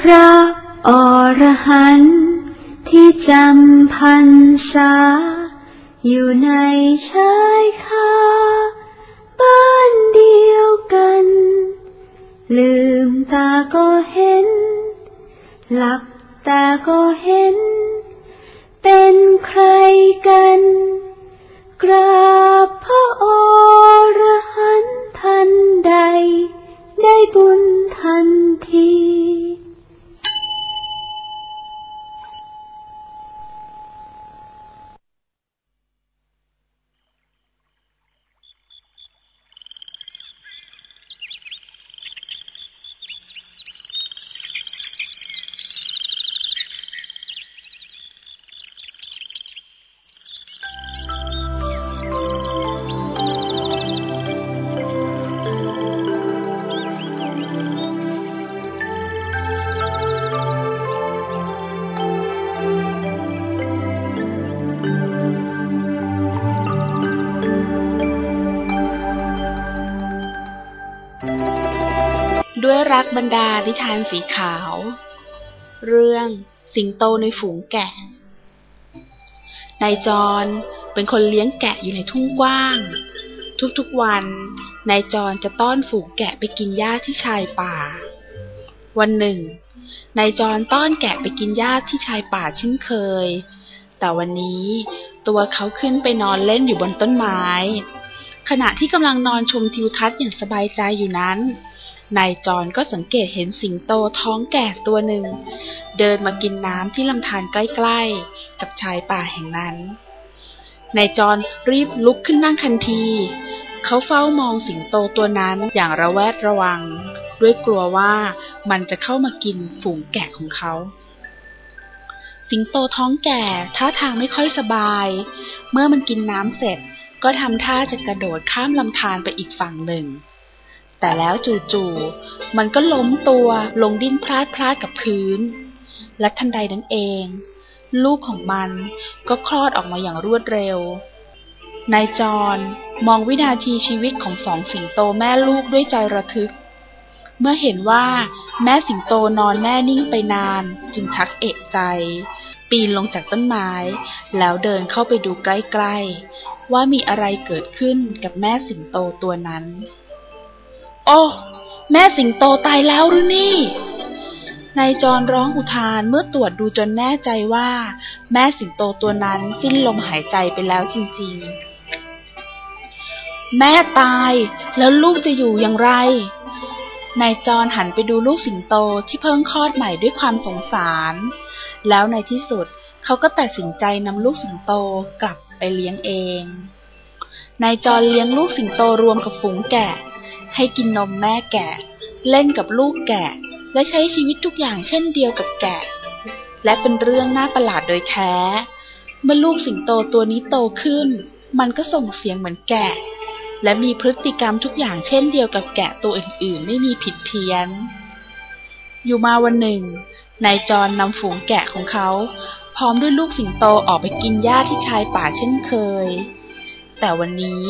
พระอรหันต์ที่จำพรรษา อยู่ในชายคาบ้านเดียวกัน ลืมตาก็เห็น หลับตาก็เห็น เป็นใครกัน กราบพระอรหันต์ทันใด ได้บุญทันที ด้วยรักบรรดานิทานสีขาว เรื่องสิงโตในฝูงแกะ นายจรเป็นคนเลี้ยงแกะอยู่ในทุ่งกว้าง ทุกๆวัน นายจรจะต้อนฝูงแกะไปกินหญ้าที่ชายป่า วันหนึ่ง นายจรต้อนแกะไปกินหญ้าที่ชายป่าเช่นเคย แต่วันนี้ตัวเขาขึ้นไปนอนเล่นอยู่บนต้นไม้ ขณะที่กำลังนอนชมทิวทัศน์อย่างสบายใจอยู่นั้น นายจรก็สังเกตเห็นสิงโตท้องแก่ตัวหนึ่ง เดินมากินน้ำที่ลำธารใกล้ๆ กับชายป่าแห่งนั้น นายจรรีบลุกขึ้นนั่งทันที เขาเฝ้ามองสิงโตตัวนั้นอย่างระแวดระวัง ด้วยกลัวว่ามันจะเข้ามากินฝูงแกะของเขา สิงโตท้องแก่ท่าทางไม่ค่อยสบาย เมื่อมันกินน้ำเสร็จก็ทำท่าจะกระโดดข้ามลำธารไปอีกฝั่งหนึ่ง แต่แล้วจู่ๆมันก็ล้มตัวลงดิ้นพลาดพลาดกับพื้น และทันใดนั้นเอง ลูกของมันก็คลอดออกมาอย่างรวดเร็วนายจรมองวินาทีชีวิตของสองสิงโตแม่ลูกด้วยใจระทึก เมื่อเห็นว่าแม่สิงโตนอนแน่นิ่งไปนานจึงชักเอะใจ ปีนลงจากต้นไม้ แล้วเดินเข้าไปดูใกล้ๆ ว่ามีอะไรเกิดขึ้นกับแม่สิงโตตัวนั้น อ้ แม่สิงโตตายแล้วหรือนี่นายจรร้องอุทานเมื่อตรวจดูจนแน่ใจว่า แม่สิงโตตัวนั้นสิ้นลมหายใจไปแล้วจริงๆ แม่ตายแล้วลูกจะอยู่อย่างไรนายจรหันไปดูลูกสิงโตที่เพิ่งคลอดใหม่ด้วยความสงสาร แล้วในที่สุดเขาก็ตัดสินใจนำลูกสิงโตกลับไปเลี้ยงเองนายจรเลี้ยงลูกสิงโตรวมกับฝูงแกะ ให้กินนมแม่แกะ เล่นกับลูกแกะ และใช้ชีวิตทุกอย่างเช่นเดียวกับแกะ และเป็นเรื่องน่าประหลาดโดยแท้ เมื่อลูกสิงโตตัวนี้โตขึ้น มันก็ส่งเสียงเหมือนแกะ และมีพฤติกรรมทุกอย่างเช่นเดียวกับแกะตัวอื่นๆ ไม่มีผิดเพี้ยน อยู่มาวันหนึ่งนายจรนำฝูงแกะของเขา พร้อมด้วยลูกสิงโตออกไปกินหญ้าที่ชายป่าเช่นเคย แต่วันนี้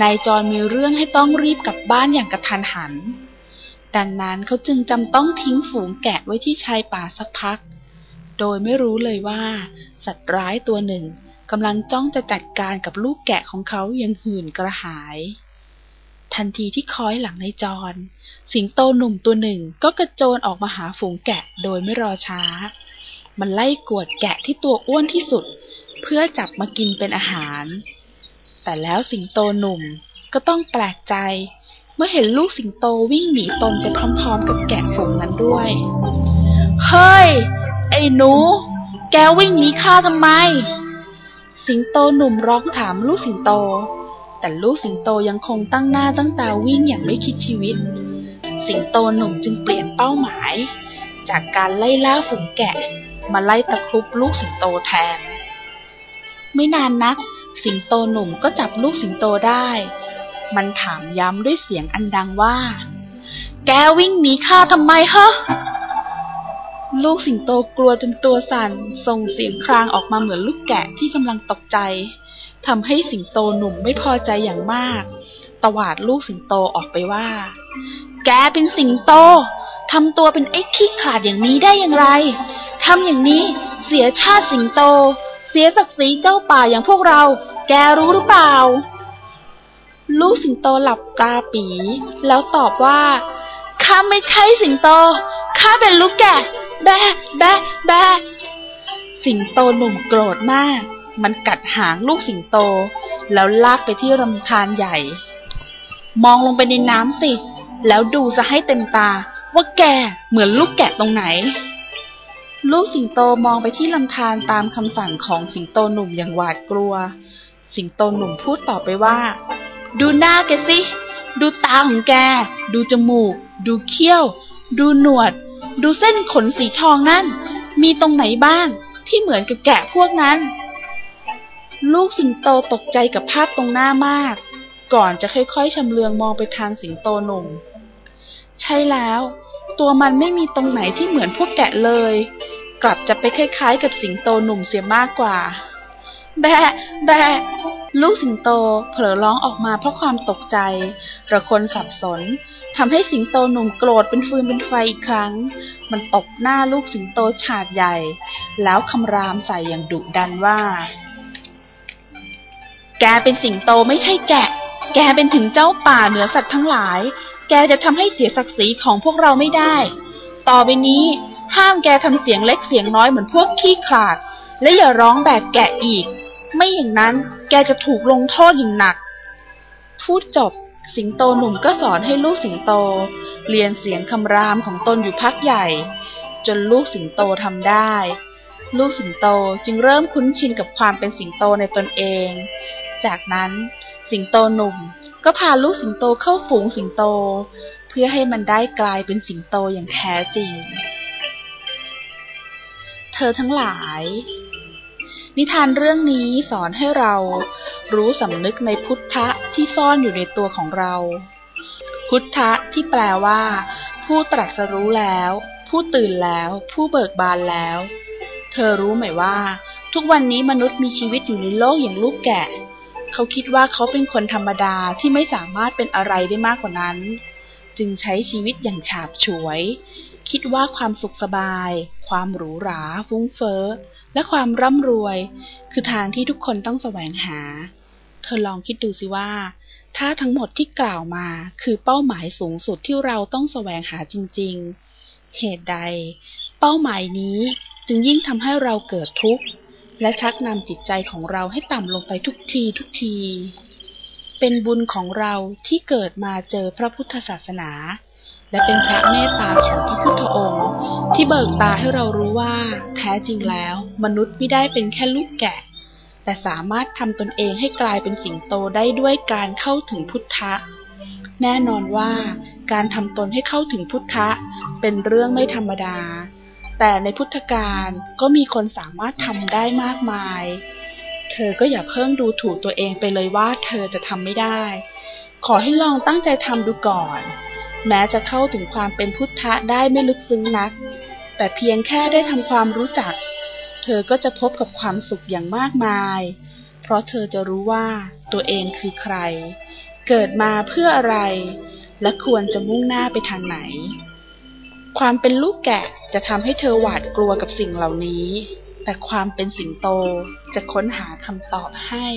นายจรมีเรื่องให้ต้องรีบกลับบ้านอย่างกระทันหัน ดังนั้นเขาจึงจำต้องทิ้งฝูงแกะไว้ที่ชายป่าสักพัก โดยไม่รู้เลยว่า สัตว์ร้ายตัวหนึ่งกำลังจ้องจะจัดการกับลูกแกะของเขาอย่างหื่นกระหาย ทันทีที่คอยหลังในจรสิงโตหนุ่มตัวหนึ่งก็กระโจนออกมาหาฝูงแกะโดยไม่รอช้า มันไล่กวดแกะที่ตัวอ้วนที่สุด เพื่อจับมากินเป็นอาหาร แต่แล้วสิงโตหนุ่มก็ต้องแปลกใจ เมื่อเห็นลูกสิงโตวิ่งหนีตนไปพร้อมๆ กับแกะฝูงนั้นด้วย เฮ้ย ไอ้หนู แกวิ่งหนีข้าทำไม สิงโตหนุ่มร้องถามลูกสิงโต แต่ลูกสิงโตยังคงตั้งหน้าตั้งตาวิ่งอย่างไม่คิดชีวิต สิงโตหนุ่มจึงเปลี่ยนเป้าหมาย จากการไล่ล่าฝูงแกะ มาไล่ตะครุบลูกสิงโตแทน ไม่นานนัก สิงโตหนุ่มก็จับลูกสิงโตได้ มันถามย้ำด้วยเสียงอันดังว่า แกวิ่งหนีข้าทำไมฮะ ลูกสิงโตกลัวจนตัวสั่น ส่งเสียงครางออกมาเหมือนลูกแกะที่กำลังตกใจ ทำให้สิงโตหนุ่มไม่พอใจอย่างมาก ตวาดลูกสิงโตออกไปว่า แกเป็นสิงโตทำตัวเป็นไอ้ขี้ขาดอย่างนี้ได้อย่างไร ทำอย่างนี้เสียชาติสิงโต เสียศักดิ์ศรีเจ้าป่าอย่างพวกเรา แกรู้หรือเปล่า ลูกสิงโตหลับตาปี แล้วตอบว่าข้าไม่ใช่สิงโตข้าเป็นลูกแกะ แบะแบะแบะสิงโตหนุ่มโกรธมาก มันกัดหางลูกสิงโต แล้วลากไปที่รำธารใหญ่ มองลงไปในน้ำสิ แล้วดูซะให้เต็มตา ว่าแกเหมือนลูกแกะตรงไหน ลูกสิงโตมองไปที่ลำธารตามคำสั่งของสิงโตหนุ่มอย่างหวาดกลัว สิงโตหนุ่มพูดต่อไปว่า ดูหน้าแกสิ ดูตาของแก ดูจมูก ดูเขี้ยว ดูหนวด ดูเส้นขนสีทองนั่น มีตรงไหนบ้างที่เหมือนกับแกะพวกนั้น ลูกสิงโตตกใจกับภาพตรงหน้ามาก ก่อนจะค่อยๆชำเลืองมองไปทางสิงโตหนุ่ม ใช่แล้ว ตัวมันไม่มีตรงไหนที่เหมือนพวกแกะเลย กลับจะไปคล้ายๆ กับสิงโตหนุ่มเสียมากกว่า แบะ แบะ ลูกสิงโตเผลอร้องออกมาเพราะความตกใจ ระคนสับสนทำให้สิงโตหนุ่มโกรธเป็นฟืนเป็นไฟอีกครั้ง มันตบหน้าลูกสิงโตฉาดใหญ่ แล้วคำรามใส่อย่างดุดันว่า แกเป็นสิงโตไม่ใช่แกะ แกเป็นถึงเจ้าป่าเหนือสัตว์ทั้งหลาย แกจะทำให้เสียศักดิ์ศรีของพวกเราไม่ได้ ต่อไปนี้ ห้ามแกทำเสียงเล็กเสียงน้อยเหมือนพวกขี้ขลาด และอย่าร้องแบบแกะอีก ไม่อย่างนั้นแกจะถูกลงโทษอย่างหนัก พูดจบ สิงโตหนุ่มก็สอนให้ลูกสิงโต เรียนเสียงคำรามของตนอยู่พักใหญ่ จนลูกสิงโตทำได้ ลูกสิงโตจึงเริ่มคุ้นชินกับความเป็นสิงโตในตนเอง จากนั้นสิงโตหนุ่มก็พาลูกสิงโตเข้าฝูงสิงโต เพื่อให้มันได้กลายเป็นสิงโตอย่างแท้จริง เธอทั้งหลาย นิทานเรื่องนี้สอนให้เรารู้สำนึกในพุทธะที่ซ่อนอยู่ในตัวของเรา พุทธะที่แปลว่า ผู้ตรัสรู้แล้ว ผู้ตื่นแล้ว ผู้เบิกบานแล้ว เธอรู้ไหมว่า ทุกวันนี้มนุษย์มีชีวิตอยู่ในโลกอย่างลูกแกะ เขาคิดว่าเขาเป็นคนธรรมดาที่ไม่สามารถเป็นอะไรได้มากกว่านั้น จึงใช้ชีวิตอย่างฉาบฉวย คิดว่าความสุขสบาย ความหรูหรา ฟุ้งเฟ้อ และความร่ำรวย คือทางที่ทุกคนต้องแสวงหา เธอลองคิดดูสิว่า ถ้าทั้งหมดที่กล่าวมาคือเป้าหมายสูงสุดที่เราต้องแสวงหาจริง ๆ เหตุใด เป้าหมายนี้จึงยิ่งทำให้เราเกิดทุกข์ และชักนำจิตใจของเราให้ต่ำลงไปทุกทีทุกที เป็นบุญของเราที่เกิดมาเจอพระพุทธศาสนา และเป็นพระเมตตาของพระพุทธองค์ ที่เบิกตาให้เรารู้ว่า แท้จริงแล้ว มนุษย์ไม่ได้เป็นแค่ลูกแกะ แต่สามารถทำตนเองให้กลายเป็นสิงโตได้ด้วยการเข้าถึงพุทธะ แน่นอนว่าการทำตนให้เข้าถึงพุทธะ เป็นเรื่องไม่ธรรมดา แต่ในพุทธการก็มีคนสามารถทำได้มากมาย เธอก็อย่าเพิ่งดูถูกตัวเองไปเลยว่าเธอจะทำไม่ได้ ขอให้ลองตั้งใจทำดูก่อน แม้จะเข้าถึงความเป็นพุทธะได้ไม่ลึกซึ้งนัก แต่เพียงแค่ได้ทำความรู้จัก เธอก็จะพบกับความสุขอย่างมากมาย เพราะเธอจะรู้ว่าตัวเองคือใคร เกิดมาเพื่ออะไร และควรจะมุ่งหน้าไปทางไหน ความเป็นลูกแกะจะทำให้เธอหวาดกลัวกับสิ่งเหล่านี้ แต่ความเป็นสิงโตจะค้นหาคำตอบให้